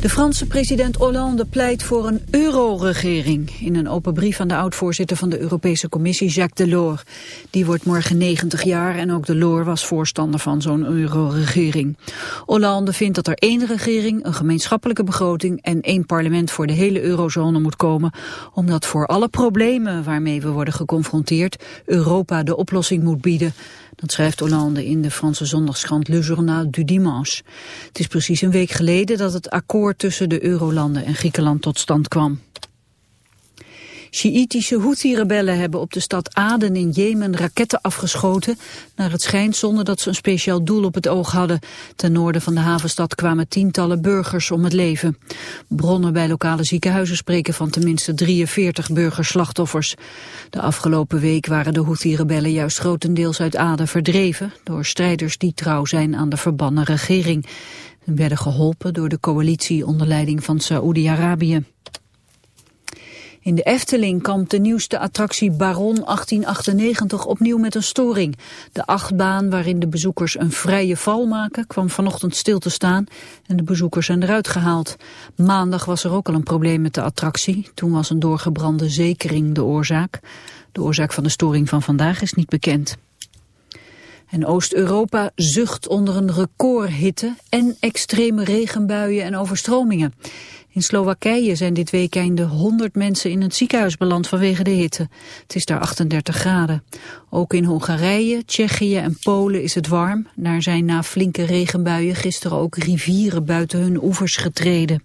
De Franse president Hollande pleit voor een euro-regering. In een open brief aan de oud-voorzitter van de Europese Commissie, Jacques Delors. Die wordt morgen 90 jaar en ook Delors was voorstander van zo'n euro-regering. Hollande vindt dat er één regering, een gemeenschappelijke begroting... en één parlement voor de hele eurozone moet komen... omdat voor alle problemen waarmee we worden geconfronteerd... Europa de oplossing moet bieden... Dat schrijft Hollande in de Franse zondagskrant Le Journal du Dimanche. Het is precies een week geleden dat het akkoord tussen de Eurolanden en Griekenland tot stand kwam. Sjiïtische Houthi-rebellen hebben op de stad Aden in Jemen raketten afgeschoten, naar het schijnt zonder dat ze een speciaal doel op het oog hadden. Ten noorden van de havenstad kwamen tientallen burgers om het leven. Bronnen bij lokale ziekenhuizen spreken van tenminste 43 burgerslachtoffers. De afgelopen week waren de Houthi-rebellen juist grotendeels uit Aden verdreven, door strijders die trouw zijn aan de verbannen regering. Ze werden geholpen door de coalitie onder leiding van Saoedi-Arabië. In de Efteling kampt de nieuwste attractie Baron 1898 opnieuw met een storing. De achtbaan waarin de bezoekers een vrije val maken kwam vanochtend stil te staan en de bezoekers zijn eruit gehaald. Maandag was er ook al een probleem met de attractie. Toen was een doorgebrande zekering de oorzaak. De oorzaak van de storing van vandaag is niet bekend. En Oost-Europa zucht onder een recordhitte en extreme regenbuien en overstromingen. In Slowakije zijn dit weekende 100 mensen in het ziekenhuis beland vanwege de hitte. Het is daar 38 graden. Ook in Hongarije, Tsjechië en Polen is het warm. Daar zijn na flinke regenbuien gisteren ook rivieren buiten hun oevers getreden.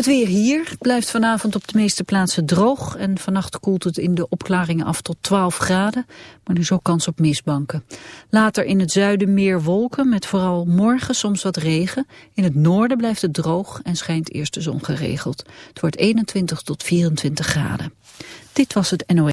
Het weer hier blijft vanavond op de meeste plaatsen droog en vannacht koelt het in de opklaringen af tot 12 graden, maar er is ook kans op misbanken. Later in het zuiden meer wolken met vooral morgen soms wat regen. In het noorden blijft het droog en schijnt eerst de zon geregeld. Het wordt 21 tot 24 graden. Dit was het NOS.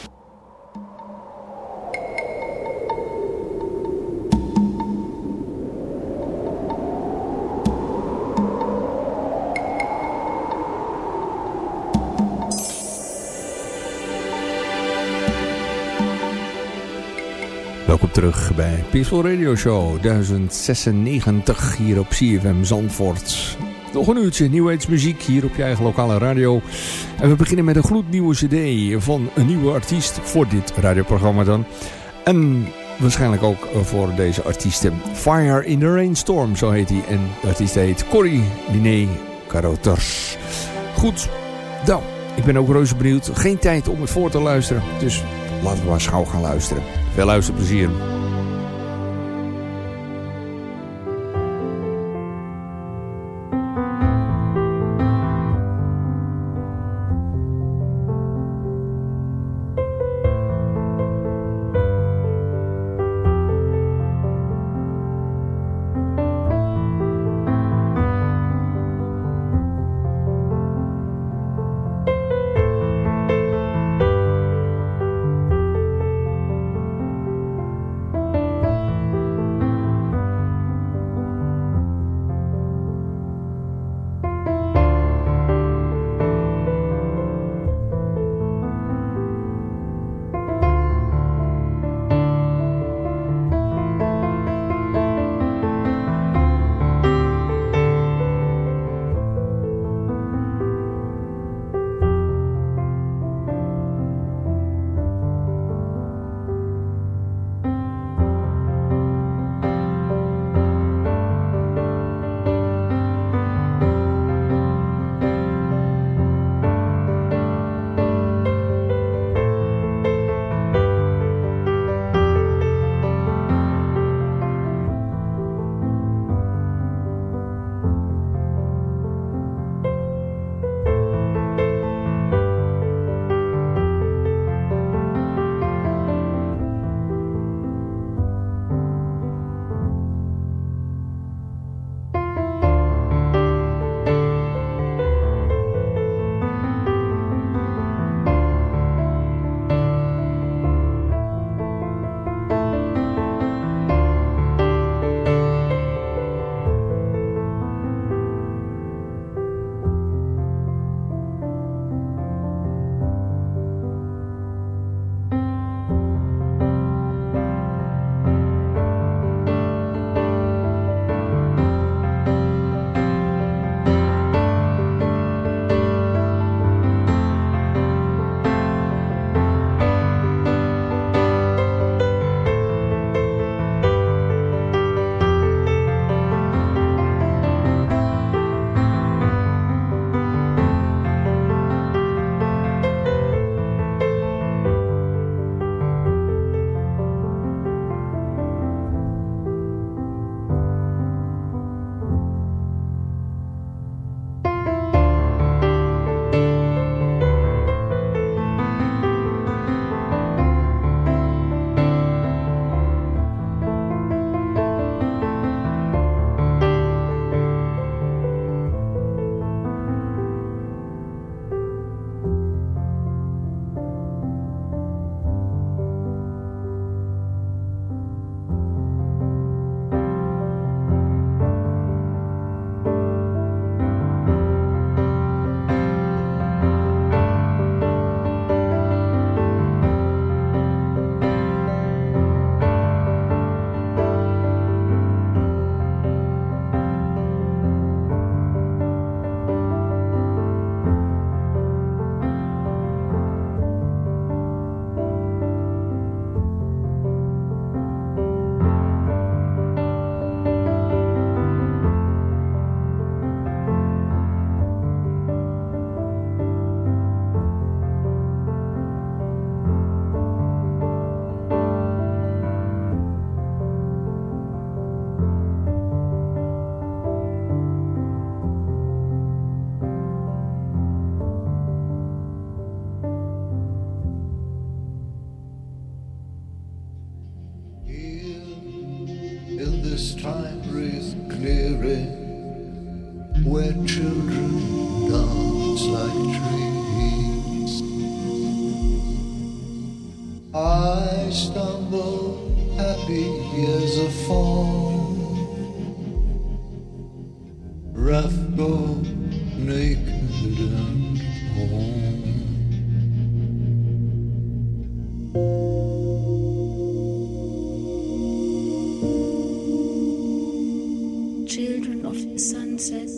Welkom terug bij Peaceful Radio Show 1096 hier op CFM Zandvoort. Nog een uurtje nieuwheidsmuziek hier op je eigen lokale radio. En we beginnen met een gloednieuwe cd van een nieuwe artiest voor dit radioprogramma dan. En waarschijnlijk ook voor deze artiesten. Fire in the Rainstorm, zo heet hij. En de artiest heet Corrie Liné Caroters. Goed, nou, ik ben ook reuze benieuwd. Geen tijd om het voor te luisteren, dus laten we maar schouw gaan luisteren. Veel luisterplezier. I stumble happy as a fawn, rough gold naked and warm. Children of the sunset,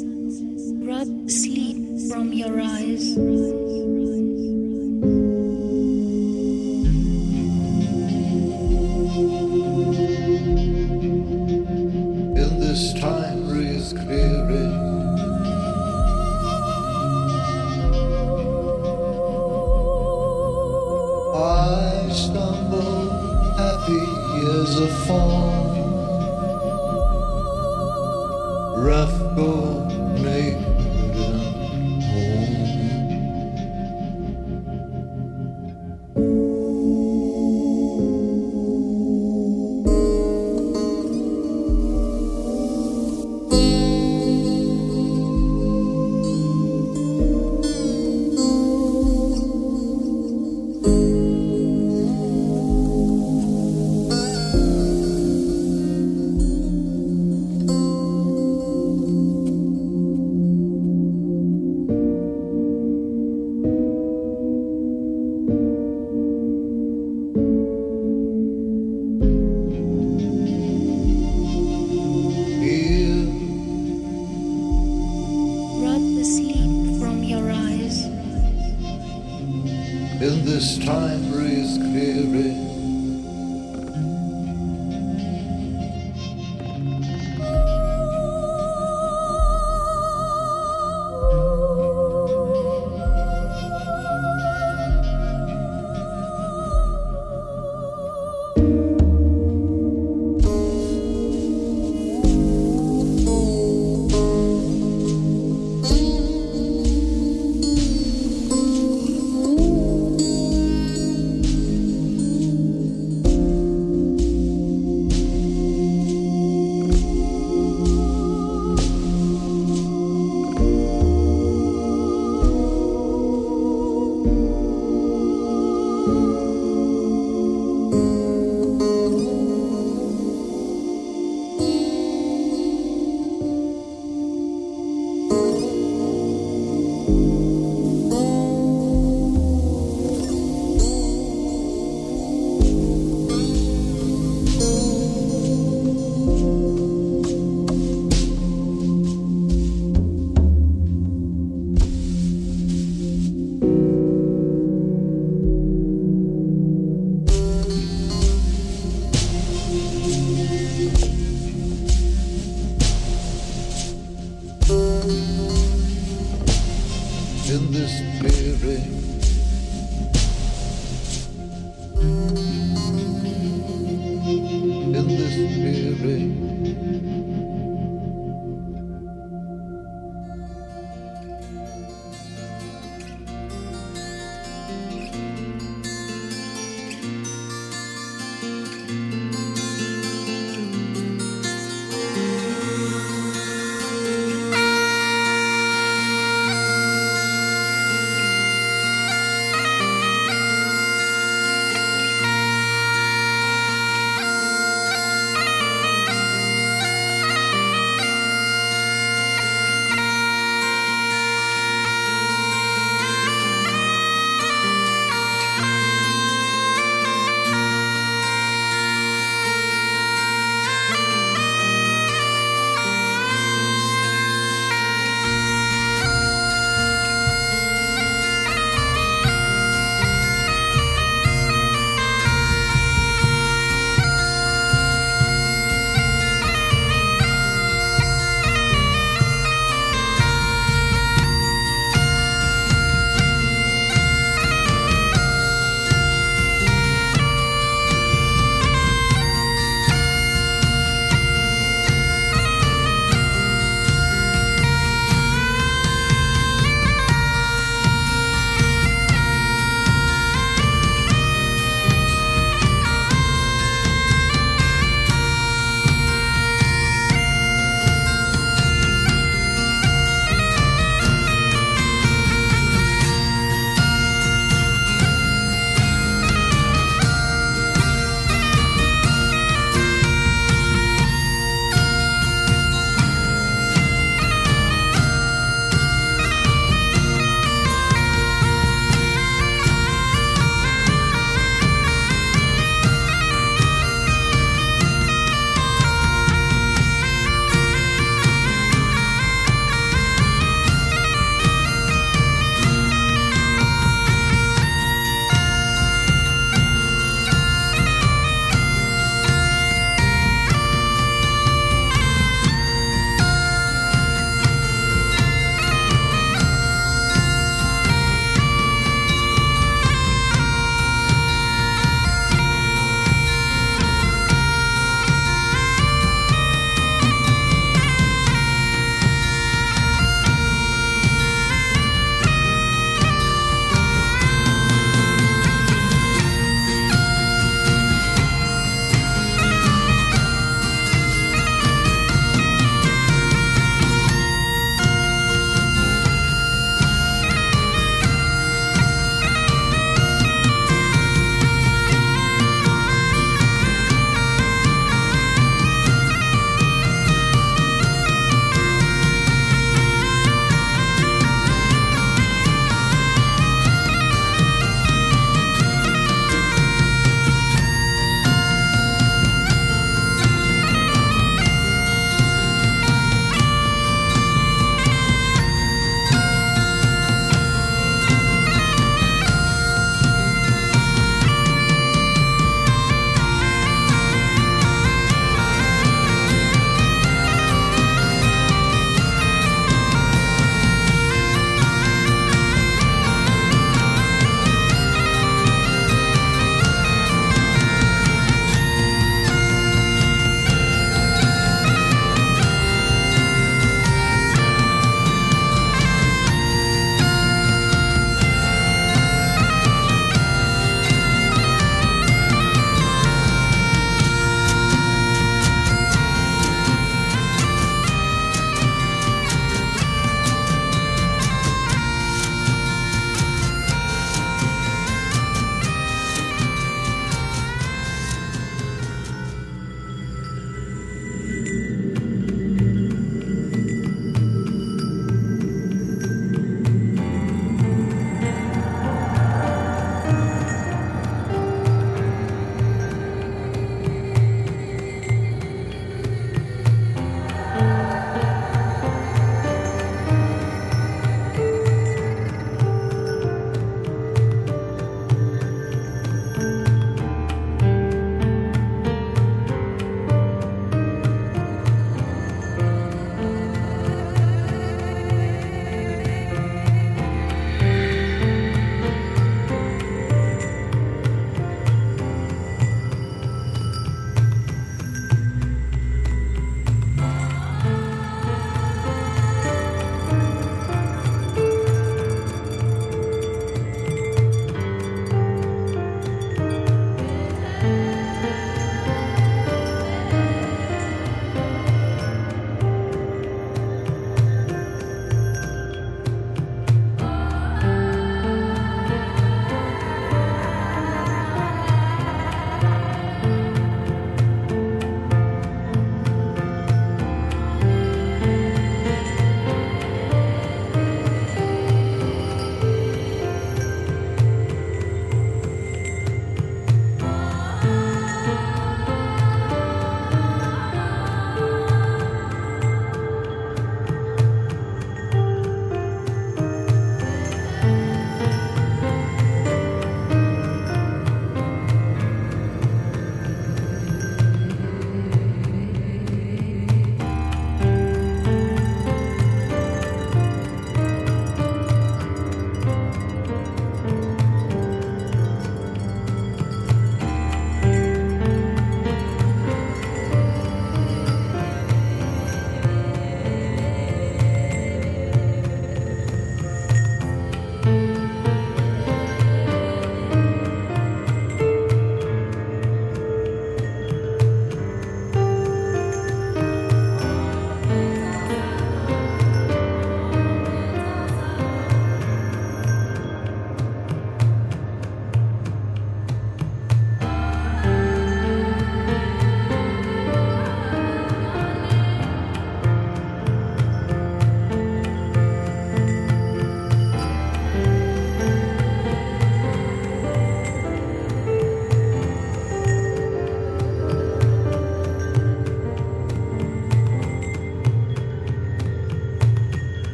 rub sleep from your eyes.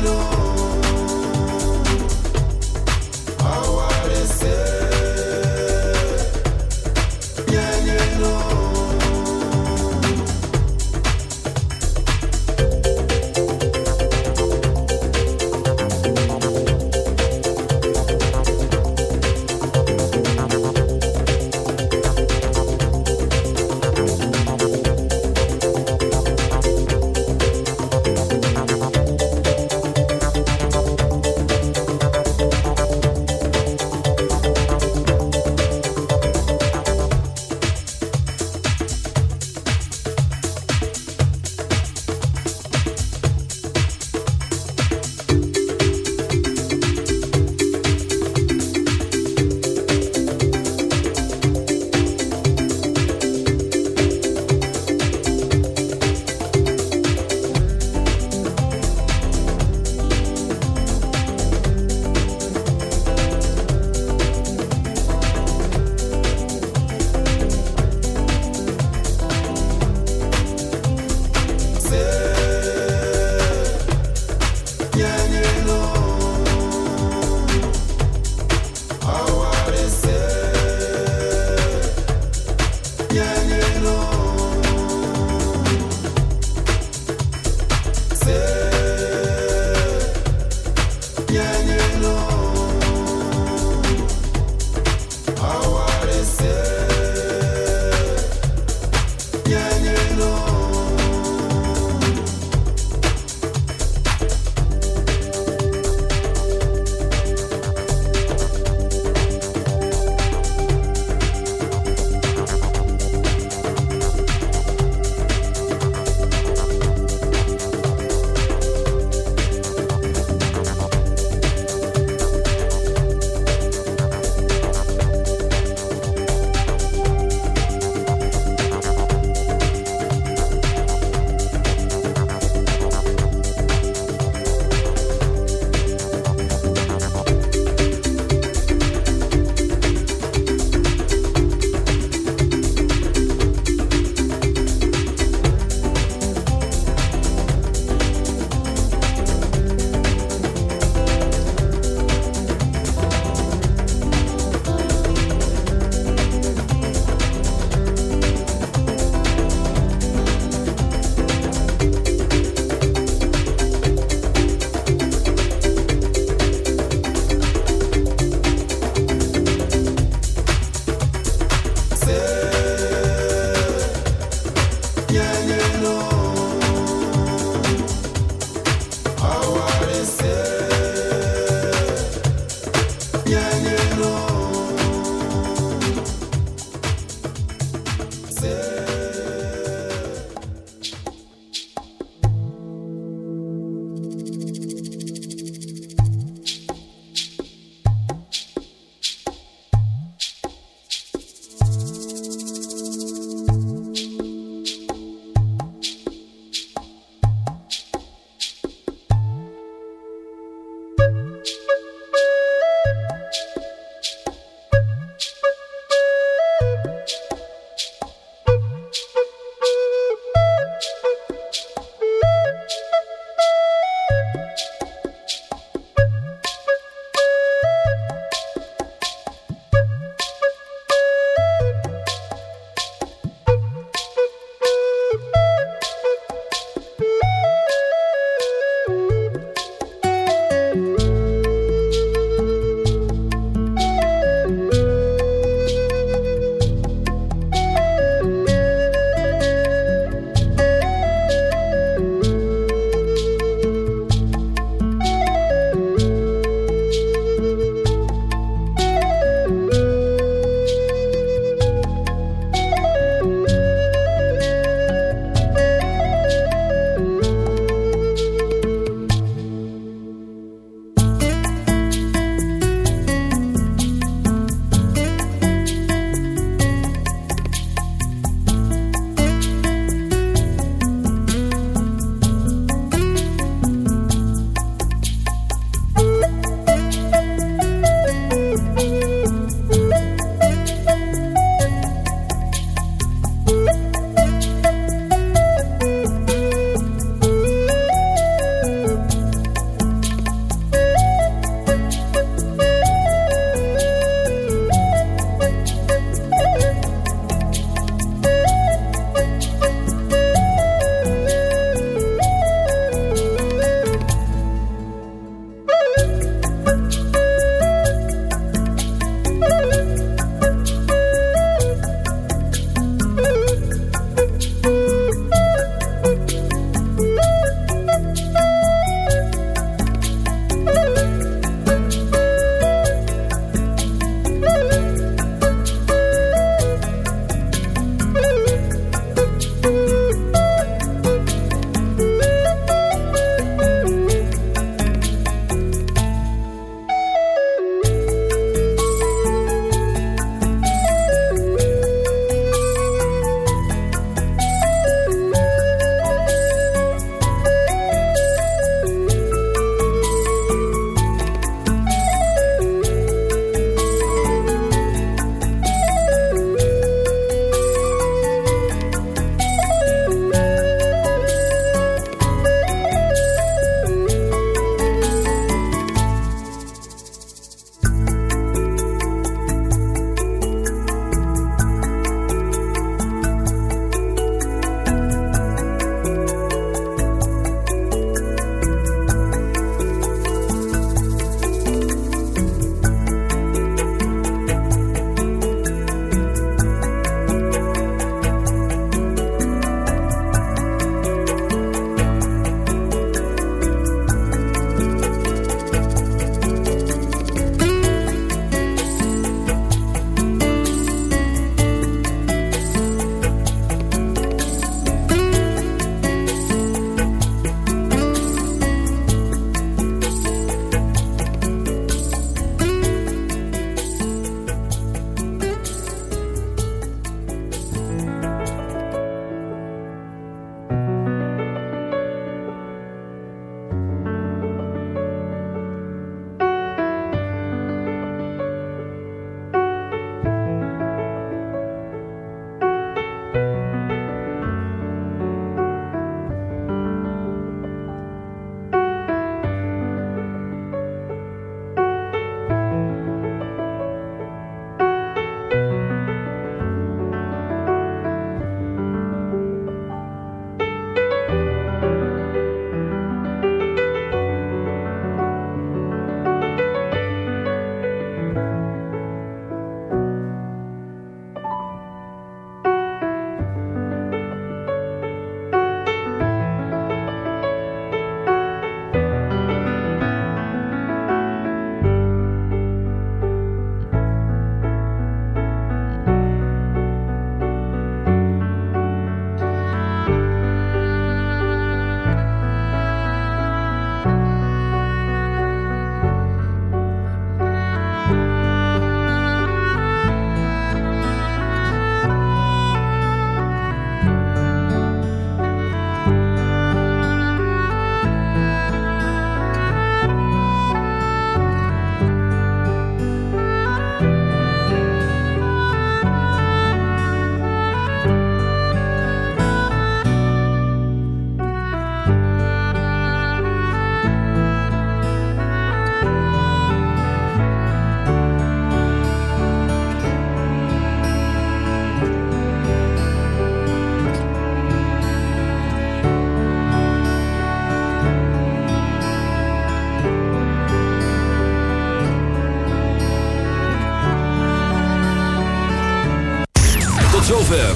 cielo.